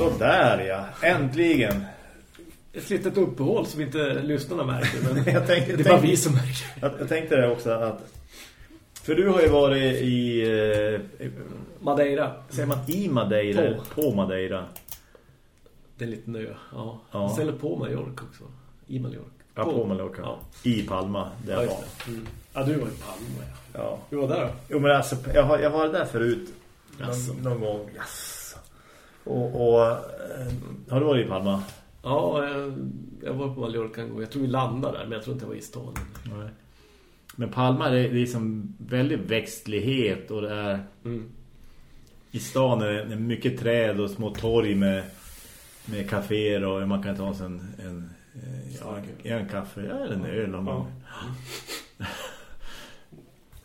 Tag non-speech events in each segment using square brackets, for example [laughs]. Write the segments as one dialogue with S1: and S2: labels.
S1: Så där ja, äntligen.
S2: Ett litet uppehåll som inte lyssnarna märker. Men [laughs]
S1: jag tänkte,
S2: det är bara vi som märker.
S1: Jag, jag tänkte det också att... För du har ju varit i... Eh,
S2: Madeira.
S1: Säger man i Madeira? På, på Madeira.
S2: Det är en liten ö, ja.
S1: Ja.
S2: Ställer på Mallorca också. I Mallorca.
S1: Ja, på Mallorca.
S2: Ja.
S1: I Palma, där
S2: Ja,
S1: var.
S2: Mm. ja, du var i Palma, ja.
S1: Ja.
S2: Du var där då?
S1: Jo, men alltså, jag har, jag varit där förut. Någon, någon gång. Yes. Och, och eh, har du varit i Palma?
S2: Ja, jag, var på Mallorca en gång. Jag tror vi landade där, men jag tror inte jag var i stan.
S1: Nej. Men Palma det är liksom väldigt växtlighet och det är
S2: Mm.
S1: i stan är det mycket träd och små torg med, med kaféer och man kan ta sig en, en, eh, ja, en, en kaffe ja, eller en öl om man [laughs]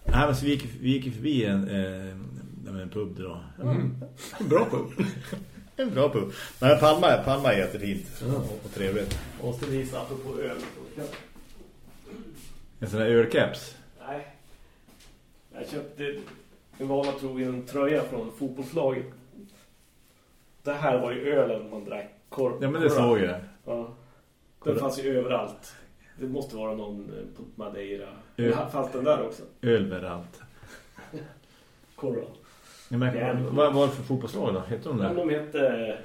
S1: Nej, men så vi gick, vi gick förbi en, eh, en pub då.
S2: Mm. Bra pub.
S1: En bra pub. [laughs] Men Palma, Palma är jättefint
S2: Ja.
S1: och, och trevligt.
S2: Måste visa apropå öl.
S1: En sån här ölcaps.
S2: Nej. Jag köpte en vana trogen tröja från fotbollslaget. Det här var ju ölen man drack. Kor
S1: Ja, men det såg jag.
S2: Ja. Den fanns ju överallt. Det måste vara någon eh, på Madeira.
S1: Öl.
S2: Fanns den där också?
S1: Öl med allt. Ja,
S2: Ja.
S1: vad var det för fotbollslag då? Heter de
S2: Ja,
S1: där?
S2: de hette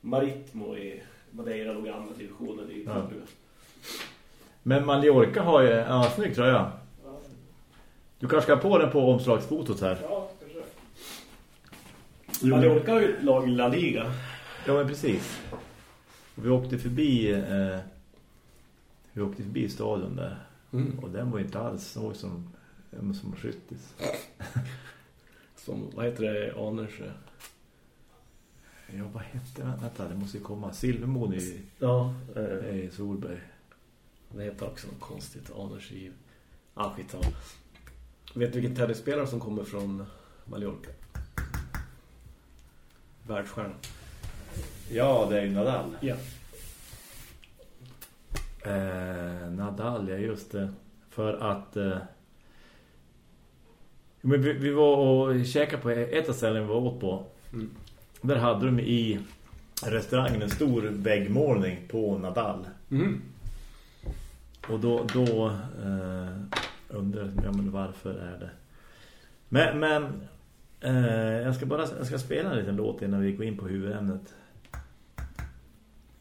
S2: Maritmo i Madeira, de andra divisionen i
S1: Ja. Men Mallorca har ju... Ja, snygg tröja. Du kanske ska på den på omslagsfotot här.
S2: Ja, kanske. Mallorca har ju ett lag i La Liga.
S1: Ja, men precis. Och vi åkte förbi... Eh, vi åkte förbi stadion där.
S2: Mm.
S1: Och den var inte alls så som, som skyttis.
S2: Som, vad heter det, Anders?
S1: Ja, vad hette den? Vänta, det måste ju komma. Silvermon i,
S2: Ja, eh,
S1: i Solberg.
S2: det heter också något konstigt. Anders i... Ah, skitsamma. Vet du vilken tennisspelare som kommer från Mallorca? Världsstjärna.
S1: Ja, det är ju Nadal.
S2: Ja.
S1: Eh, Nadal, ja just det. För att... Eh, men vi, vi var och käkade på ett av ställen vi var åt på.
S2: Mm.
S1: Där hade de i restaurangen en stor väggmålning på Nadal.
S2: Mm.
S1: Och då, då eh, undrar jag ja, men varför är det. Men, men eh, jag ska bara jag ska spela en liten låt innan vi går in på huvudämnet.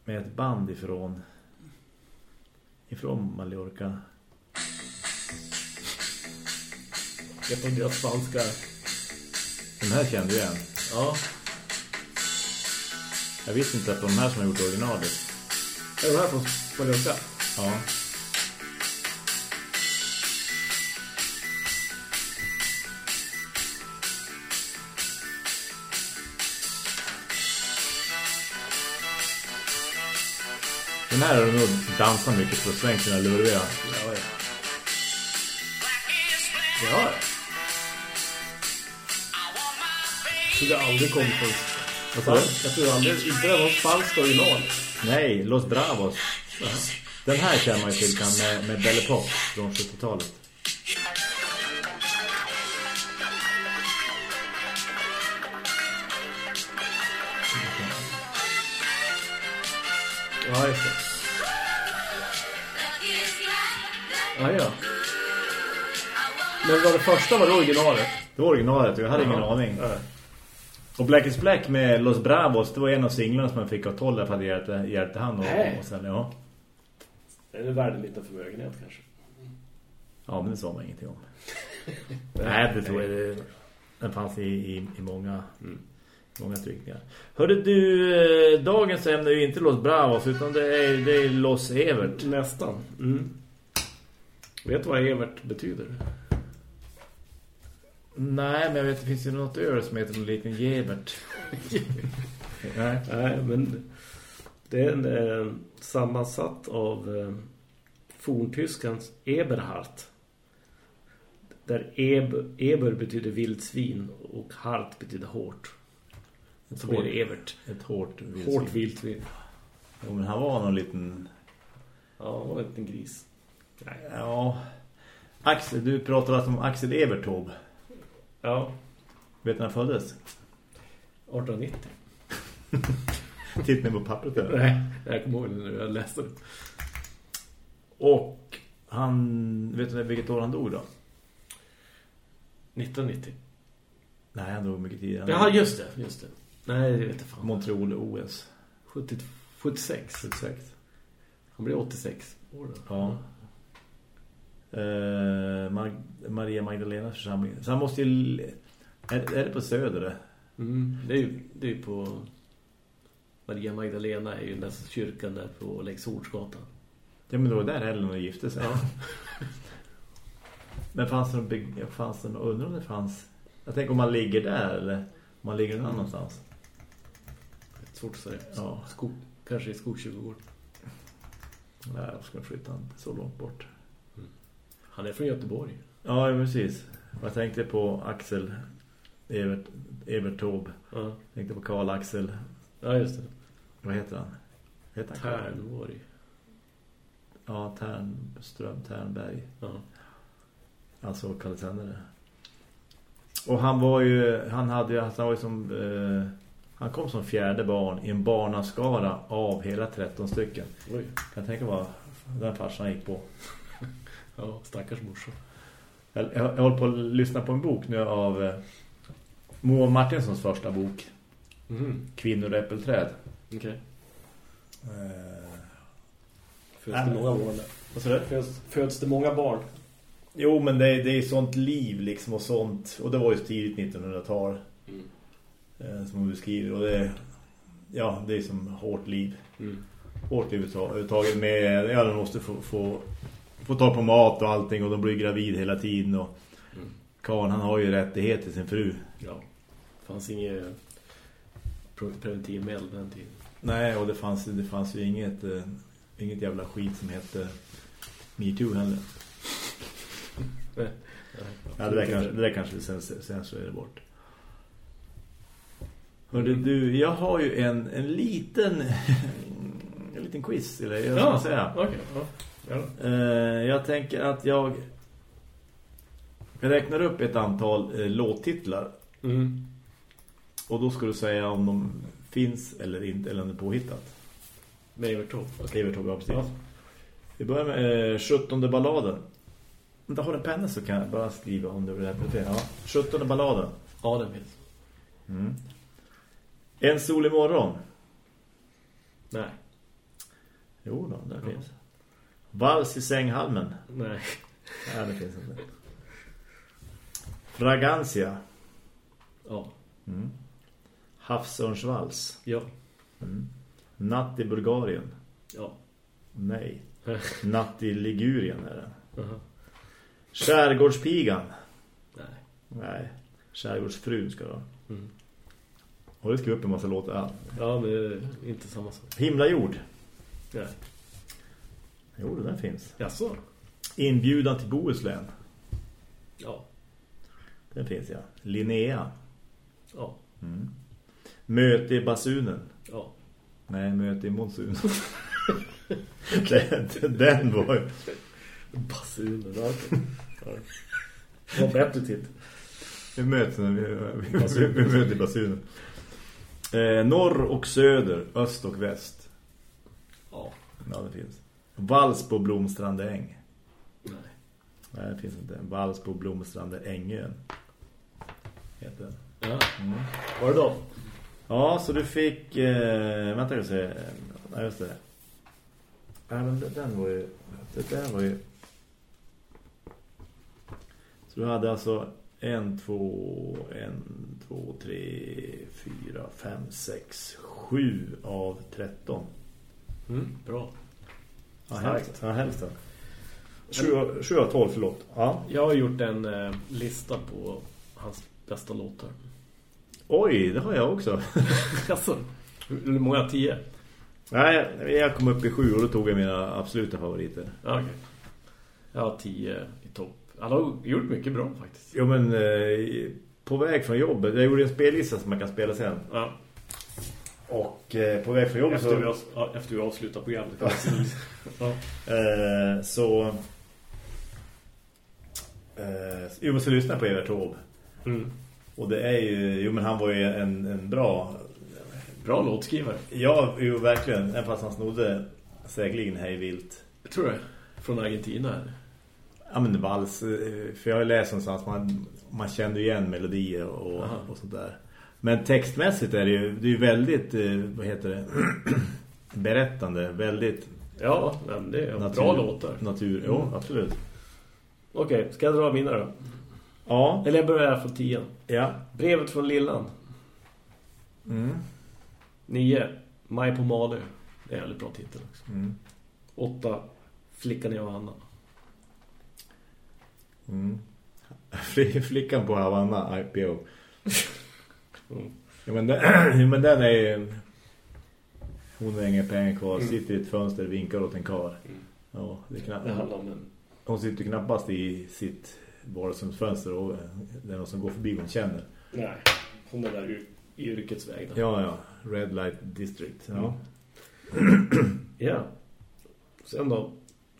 S1: Med ett band ifrån ifrån Mallorca.
S2: Vet du deras spanska?
S1: Den här kände jag igen.
S2: Ja.
S1: Jag visste inte att de här som har gjort originalet.
S2: Är de här från Mallorca?
S1: Ja. Den här har du nog dansat mycket på svängt sina lurviga.
S2: Ja, ja. Ja. Jag trodde aldrig kom från...
S1: Vad?
S2: Jag trodde aldrig... Inte det var spanskt original.
S1: Nej, Los Bravos. Den här känner man ju till kan med, med Belle Pop från 70-talet.
S2: Ja, just det. Ja, ja. Men var det första var det originalet?
S1: Det var originalet, jag hade ingen
S2: Ja.
S1: aning.
S2: Ja.
S1: Och Black is Black med Los Bravos, det var en av singlarna som man fick av Tolle för att hjälpte, hjälpte han. Och, och sen, ja.
S2: Det är värd en liten förmögenhet kanske.
S1: ja, men det sa man ingenting om. [laughs] Nej, det tror jag. Det, den fanns i, i, i många,
S2: Mm.
S1: många tryckningar. Hörde du, eh, dagens ämne är ju inte Los Bravos utan det är, det är Los Evert.
S2: Nästan. Mm. Vet du vad Evert betyder?
S1: Nej, men jag vet det finns ju något öl som heter någon liten Gebert. [laughs] Nej.
S2: Nej, men det är en, eh, sammansatt av eh, forntyskans Eberhard. Där Eb, Eber betyder vildsvin och hart betyder hårt. Så blir det Evert.
S1: Ett hårt vildsvin.
S2: Hårt vildsvin.
S1: Jo, men han var någon liten...
S2: Ja, det var en liten gris. Nej.
S1: Ja. Axel, du pratade alltså om Axel Evertov.
S2: Ja,
S1: Vet du när han föddes?
S2: 1890.
S1: Titta mig på pappret där.
S2: Nej, jag kommer ihåg det nu. Jag läste det.
S1: Och han, vet du vilket år han dog då?
S2: 1990.
S1: Nej, han dog mycket tidigare.
S2: Ja, just det. Just det. Nej, det vet jag fan.
S1: Montreal OS.
S2: 70, 76.
S1: 76.
S2: Han blev 86 år då.
S1: Ja. Eh, Mag Maria Magdalena församling. Så han måste ju... Är, är det på Söder?
S2: Mm, det är ju det är på... Maria Magdalena är ju den där kyrkan där på Läxordsgatan.
S1: Ja, men då var där Ellen och gifte sig.
S2: Ja. [laughs]
S1: Men fanns det någon. Fanns det någon... Undrar om det fanns... Jag tänker om man ligger där eller om man ligger någon annanstans.
S2: Svårt att säga.
S1: Ja.
S2: Skog, kanske i Skogkyrkogård.
S1: Nej, jag ska flytta inte så långt bort.
S2: Han är från Göteborg.
S1: Ja, precis. Jag tänkte på Axel Evert, Evert Taube.
S2: Ja,
S1: Jag tänkte på Karl Axel.
S2: ja just det.
S1: Vad heter han? Heter han?
S2: Tärnborg.
S1: Ja, Tärnström, Tärnberg.
S2: Ja.
S1: Alltså Kalle Tändare. Och han var ju, han hade ju, han var ju som, eh, han kom som fjärde barn i en barnaskara av hela 13 stycken.
S2: Oj.
S1: Kan tänka vad den farsan gick på.
S2: Ja, stackars morsa.
S1: Jag, jag, jag håller på att lyssna på en bok nu av eh, Moa Martinssons första bok.
S2: Mm.
S1: Kvinnor och äppelträd.
S2: Okej.
S1: Eh,
S2: Föds det många barn
S1: vad du?
S2: Föds, föds det många barn?
S1: Jo, men det, det är sånt liv liksom och sånt. Och det var ju tidigt 1900-tal
S2: Mm.
S1: eh, som hon beskriver. Och det, ja, det är som hårt liv.
S2: Mm.
S1: Hårt liv överhuvudtaget med, ja, de måste få, få, få ta på mat och allting. Och de blir gravid hela tiden. Och
S2: Mm.
S1: Karl, han har ju rättighet till sin fru.
S2: Ja. Det fanns inget pre- preventivmedel på den tiden.
S1: Nej, och det fanns, det fanns ju inget, eh, inget jävla skit som hette MeToo heller. [laughs] Ja, det där kanske, det där kanske sen, sen så är det bort. Hörde du, jag har ju en, en liten [laughs] en liten quiz, eller jag ska
S2: Ja,
S1: säga.
S2: okej. Ja. Ja.
S1: Eh, jag tänker att jag räknar upp ett antal eh, låttitlar
S2: Mm.
S1: och då ska du säga om de finns eller inte, eller om det är påhittat.
S2: Med Evert Taube.
S1: Vi tog precis.
S2: Ja.
S1: Vi börjar med eh, 17 balladen. Om du har en penna så kan jag bara skriva om du vill repetera. Ja, 17 balladen.
S2: Ja, den finns.
S1: Mm. En sol i morgon.
S2: Nej.
S1: Jo då, där
S2: Ja.
S1: finns. Vals i sänghalmen.
S2: Nej.
S1: Nej, det finns inte. Fragancia.
S2: Ja.
S1: Mm. Havsörnsvals.
S2: Ja.
S1: Mm. Natt i Bulgarien.
S2: Ja.
S1: Nej. [laughs] Natt i Ligurien är det.
S2: Aha.
S1: Skärgårdspigan.
S2: Nej.
S1: Nej. Skärgårdsfrun ska det vara.
S2: Mm.
S1: Och det ska upp en massa låtar. Ja.
S2: Men inte samma sak.
S1: Himlajord.
S2: Nej.
S1: Jo, det där finns.
S2: Jaså?
S1: Inbjudan till Bohuslän.
S2: Ja.
S1: Den finns, ja. Linnea.
S2: Ja.
S1: Mm. Möte i basunen.
S2: Ja.
S1: Nej, möte i monsun. [laughs] den, den var.
S2: Basunen. Ja. Det var bättre titt.
S1: Vi möts när vi, vi, vi, vi möter i basunen. Eh, norr och söder, öst och väst.
S2: Ja.
S1: Ja, det finns. Vals på Blomstrande äng.
S2: Nej.
S1: Nej, det finns inte. Vals på Blomstrande ängön. Heter den.
S2: Ja.
S1: Mm.
S2: Var det då?
S1: Ja, så du fick... Eh, vänta, jag se. Ja, just det. Ja, men den var ju... Det där var ju... Så du hade alltså en, två, en, två, tre, fyra, fem, sex, sju av tretton.
S2: Mm. Bra.
S1: Ja,
S2: Starkt.
S1: hälften. Ja, hälften. Sju, av- sju av tolv, förlåt. Ja.
S2: Jag har gjort en eh, lista på hans bästa låtar.
S1: Oj, det har jag också. [laughs]
S2: Alltså, hur många? Tio?
S1: Nej, jag kom upp i sju och då tog jag mina absoluta favoriter.
S2: Ja, okej. Jag har tio i topp. Alla har gjort mycket bra faktiskt.
S1: Jo, men eh, på väg från jobbet. Jag gjorde en spellista som man kan spela sen.
S2: Ja.
S1: Och eh, på väg från jobbet
S2: Efter, vi,
S1: så...
S2: ja, efter vi avslutar programmet. ja. [laughs]
S1: Eh, så... Eh, jo, så lyssnade jag på Evert Taube.
S2: Mm.
S1: Och det är ju... Jo, men han var ju en, en bra...
S2: Bra låtskrivare.
S1: Ja, jo, verkligen. Även fast han snodde säkerligen hej vilt.
S2: Jag tror det. Från Argentina. Eller?
S1: Ja, men vals. eh, För jag har läst någonstans man, man kände igen melodier och,
S2: Aha.
S1: och sånt där. Men textmässigt är det ju, det är ju väldigt, eh, vad heter det, [clears throat] berättande. Väldigt
S2: Ja, men det är
S1: natur,
S2: bra låtar.
S1: Natur, jo,
S2: Mm.
S1: absolut.
S2: Okej, ska jag dra mina då?
S1: Ja,
S2: Eller jag börjar från tian.
S1: ja.
S2: Brevet från Lillan.
S1: Mm.
S2: Nio. Maj på Malö. Det är en väldigt bra titel också.
S1: Mm.
S2: Åtta. Flickan i Johanna.
S1: Mm. Fl- [laughs] Flickan på Havanna, IPO. [laughs]
S2: Mm.
S1: Ja, men, den, [clears throat] men den är ju... Hon har inga pengar kvar,
S2: Mm.
S1: sitter i ett fönster och vinkar åt en kar.
S2: Mm.
S1: Ja, det knappt.
S2: Det handlar om en...
S1: Hon sitter knappast i sitt vardagsrumsfönster och eh, det är någon som går förbi hon känner.
S2: Nej, hon är där i yrkets väg. då.
S1: Ja, ja. Red Light District. Ja. [clears throat]
S2: Ja. Sen då.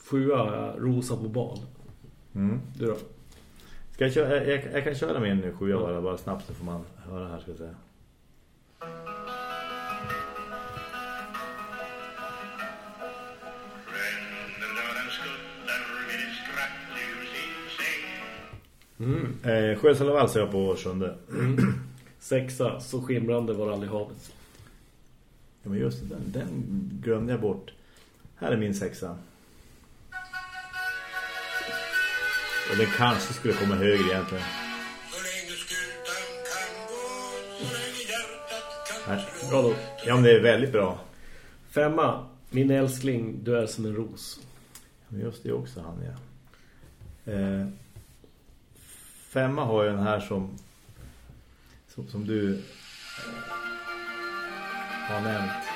S2: Sjua, Rosa på bal.
S1: Mm.
S2: Du då?
S1: Ska jag, köra, jag, jag kan köra min sjua
S2: Ja.
S1: bara, bara snabbt så får man höra här ska jag säga.
S2: Mm.
S1: Eh, Sjösalavals är jag på sjunde.
S2: Sexa, så skimrande var aldrig havet.
S1: Ja, men just den, den glömde jag bort. Här är min sexa. Och den kanske skulle komma högre egentligen. Här.
S2: Bra då.
S1: Ja, men det är väldigt bra.
S2: Femma, min älskling, du är som en ros.
S1: Men just det också han, ja. Eh, femma har jag den här som som, som du har nämnt.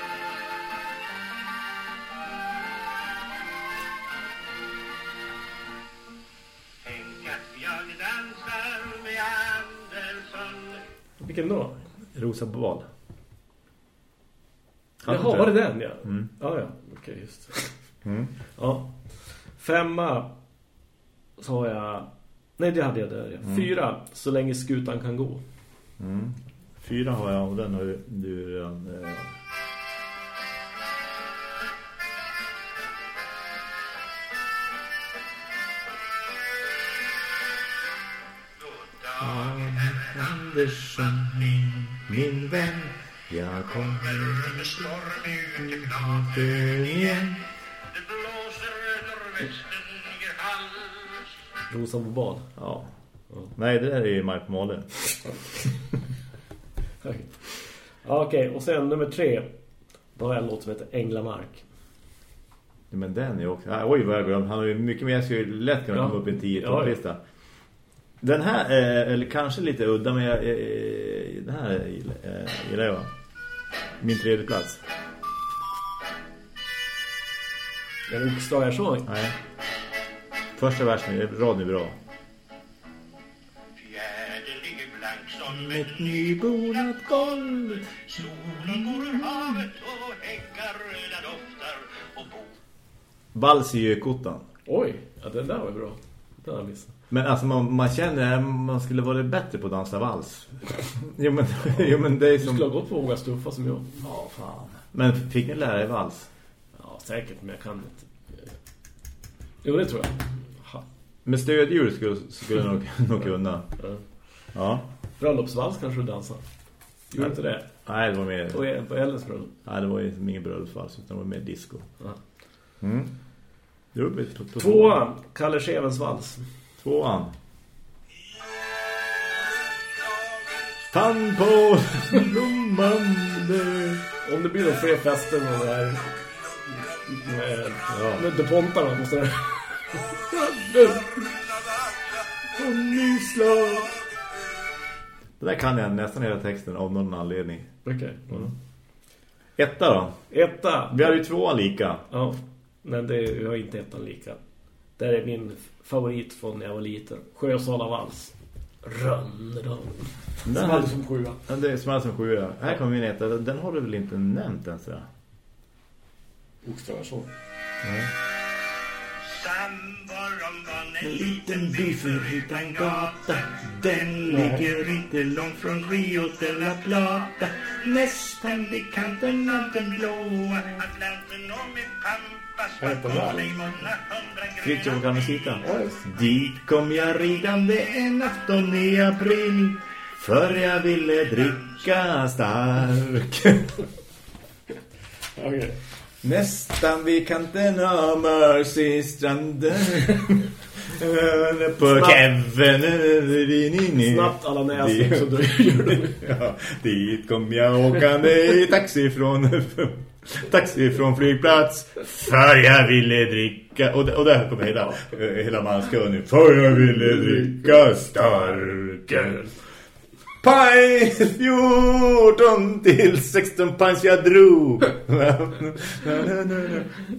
S2: Vilken då?
S1: Rosa på val.
S2: Jaha, var det den, ja?
S1: Mm.
S2: Ja, ja. Okej, just det.
S1: Mm.
S2: Ja. Femma så har jag... Nej, det hade jag där. Ja. Fyra, så länge skutan kan gå.
S1: Mm. Fyra har jag och den har du redan... Eh, Andersson, min vän Jag kommer
S3: Under storm ut i knapen.
S1: igen
S3: Det blåser norrvästen ger hals.
S2: Rosa på bal.
S1: Ja. Nej, det där är ju Mike Måle. [laughs]
S2: Okej. Ja, Okej, och sen nummer tre. Då har jag en låt som heter Änglamark.
S1: Men den är också... Ah, oj, vad jag glömt. Han har ju mycket mer. Jag skulle lätt kunna
S2: Ja.
S1: komma upp i en 10
S2: Ja, ja.
S1: lista Den här är eller kanske lite udda, men jag, jag, den här gillar, eh, gillar jag. Min tredje plats.
S2: En oxdagarsång.
S1: Nej. Första versen, raden är bra.
S3: Fjärden ligger blank som
S1: Ett nybonat golv.
S3: solen går ur havet och häckar där doftar och bo.
S1: Vals i.
S2: Oj, ja den där var bra. Den har jag missat.
S1: Men alltså man, man känner att man skulle vara bättre på att dansa vals. jo, men, [laughs] jo men det är
S2: Du skulle ha
S1: som...
S2: gått på många stuffa som jag.
S1: Ja, fan. Men fick ni lära er vals?
S2: Ja, säkert, men jag kan inte. Jo, det tror jag. Ha.
S1: Med stödjur skulle, skulle nog, [laughs] nog kunna.
S2: Ja.
S1: Ja.
S2: Bröllopsvals kanske du dansar. Gjorde inte det?
S1: Nej, det var mer...
S2: På, på Ellens bröllop.
S1: Nej, det var ju ingen bröllopsvals utan det var mer disco.
S2: Ja.
S1: Mm.
S2: Tvåan, Kalle Schevens vals.
S1: Tvåan. Fan på blommande.
S2: Om det blir några fler fester med det här med,
S1: Ja.
S2: med depontarna måste det
S1: Och. Det där kan jag nästan hela texten av någon anledning.
S2: Okej.
S1: Etta då.
S2: Etta.
S1: Vi hade ju tvåan lika.
S2: Ja, men det jag är inte ettan lika. Det är min favorit från när jag var liten. Sjösala vals. Rönnerdal.
S1: Den
S2: Som som sjua.
S1: Det är som alltså en sjua. Här kommer min etta. Den har du väl inte nämnt ens? Ja?
S2: Oxdragarsång.
S1: Nej.
S3: En
S1: En
S3: liten
S1: by utan gata. Den ligger inte långt från Rio de la Plata. Nästan vid kanten av den blåa
S3: Atlanten och med pampas
S2: den?
S3: sig många hundra
S2: Ja, just det.
S1: Dit kom jag ridande en afton i april. För jag ville dricka stark. [laughs]
S2: Okej.
S1: Nästan vid kanten av Mercy-stranden [laughs] På
S2: Snabbt.
S1: Kevin
S2: Snabbt alla näsor så du gör [laughs] det.
S1: ja, Dit kom jag åkande i taxi från [laughs] Taxi från flygplats. För jag ville dricka. Och, och där kommer hela, hela manskön nu. För jag ville dricka starköl Paj 14 till 16 pints jag drog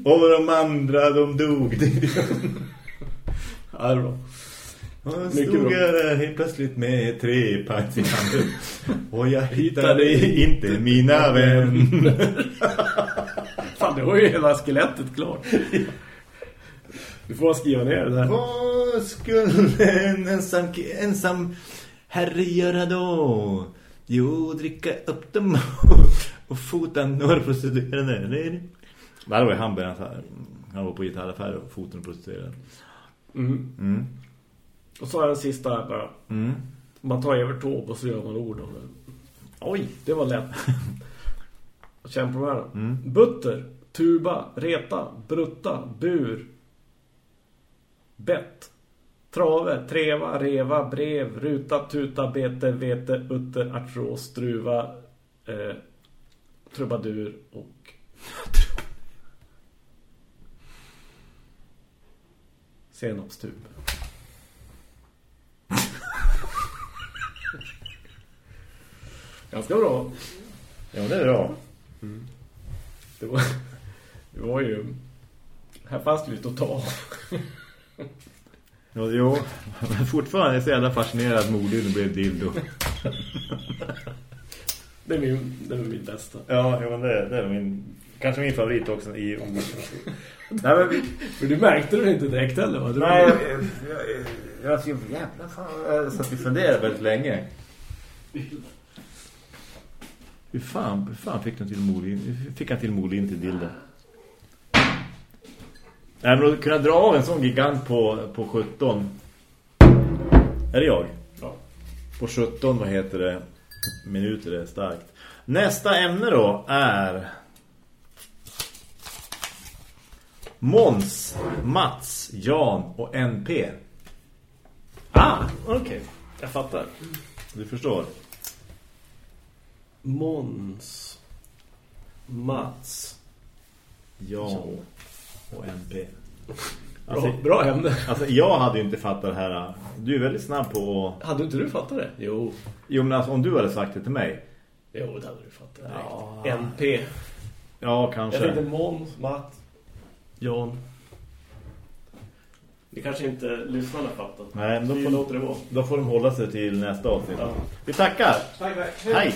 S1: Och de andra de dog
S2: Ja, det är bra.
S1: Och så
S2: Mycket
S1: stod
S2: bra.
S1: jag helt plötsligt med tre pints i handen Och jag hittade inte mina vänner [laughs]
S2: Fan, det var ju hela skelettet klart. Du får skriva ner det där.
S1: Vad skulle en ensam, ensam herre göra då? Jo, dricka upp dem [laughs] och fota några prostituerade. Nej. Där var ju han började så här. Han var på gitarraffär och foten prostituerade.
S2: Mm.
S1: Mm.
S2: Och så har jag en sista här bara.
S1: Mm.
S2: Man tar Evert Taube och så gör man ord om det.
S1: Oj.
S2: Det var lätt. [laughs] Känn på de här.
S1: Mm.
S2: Butter, tuba, reta, brutta, bur, bett, trave, treva, reva, brev, ruta, tuta, bete, vete, utter, artros, struva, eh, trubadur och [laughs] senapstub. [laughs] Ganska bra.
S1: Ja, det är bra.
S2: Det var, det var ju... Här fanns det lite att ta. [laughs]
S1: Ja, jo, men fortfarande är jag så jävla fascinerad att Mordin blev dildo.
S2: Det är min, det är min bästa.
S1: Ja, jo, men det, det är min, kanske min favorit också i. Nej, men vi,
S2: För du märkte det inte direkt heller va? Du
S1: Nej, jag, jag, jag, jag, jag jävla fan, jag satt och funderade väldigt länge. Hur fan, hur fan fick han till Molin? Hur fick han till Molin till Dilde? Nej, men att kunna dra av en sån gigant på, på 17. Är det jag?
S2: Ja.
S1: På 17, vad heter det? Minuter är starkt. Nästa ämne då är Måns, Mats, Jan och NP.
S2: Ah, okej. Jag fattar.
S1: Du förstår.
S2: Måns. Mats.
S1: Jan och.
S2: Bra,
S1: Alltså,
S2: bra ämne.
S1: alltså jag hade ju inte fattat det här. Du är väldigt snabb på att...
S2: Hade inte du fattat det? Jo.
S1: Jo men alltså, om du hade sagt det till mig.
S2: Jo, det hade du fattat direkt.
S1: Ja.
S2: NP.
S1: Ja,
S2: Jag
S1: kanske.
S2: tänkte Måns, Mats, Jan. Det kanske inte lyssnarna fattat.
S1: Nej, men då får,
S2: låter det vara.
S1: då får de hålla sig till nästa avsnitt.
S2: Ja.
S1: Vi tackar.
S2: Tack, tack.
S1: Hej!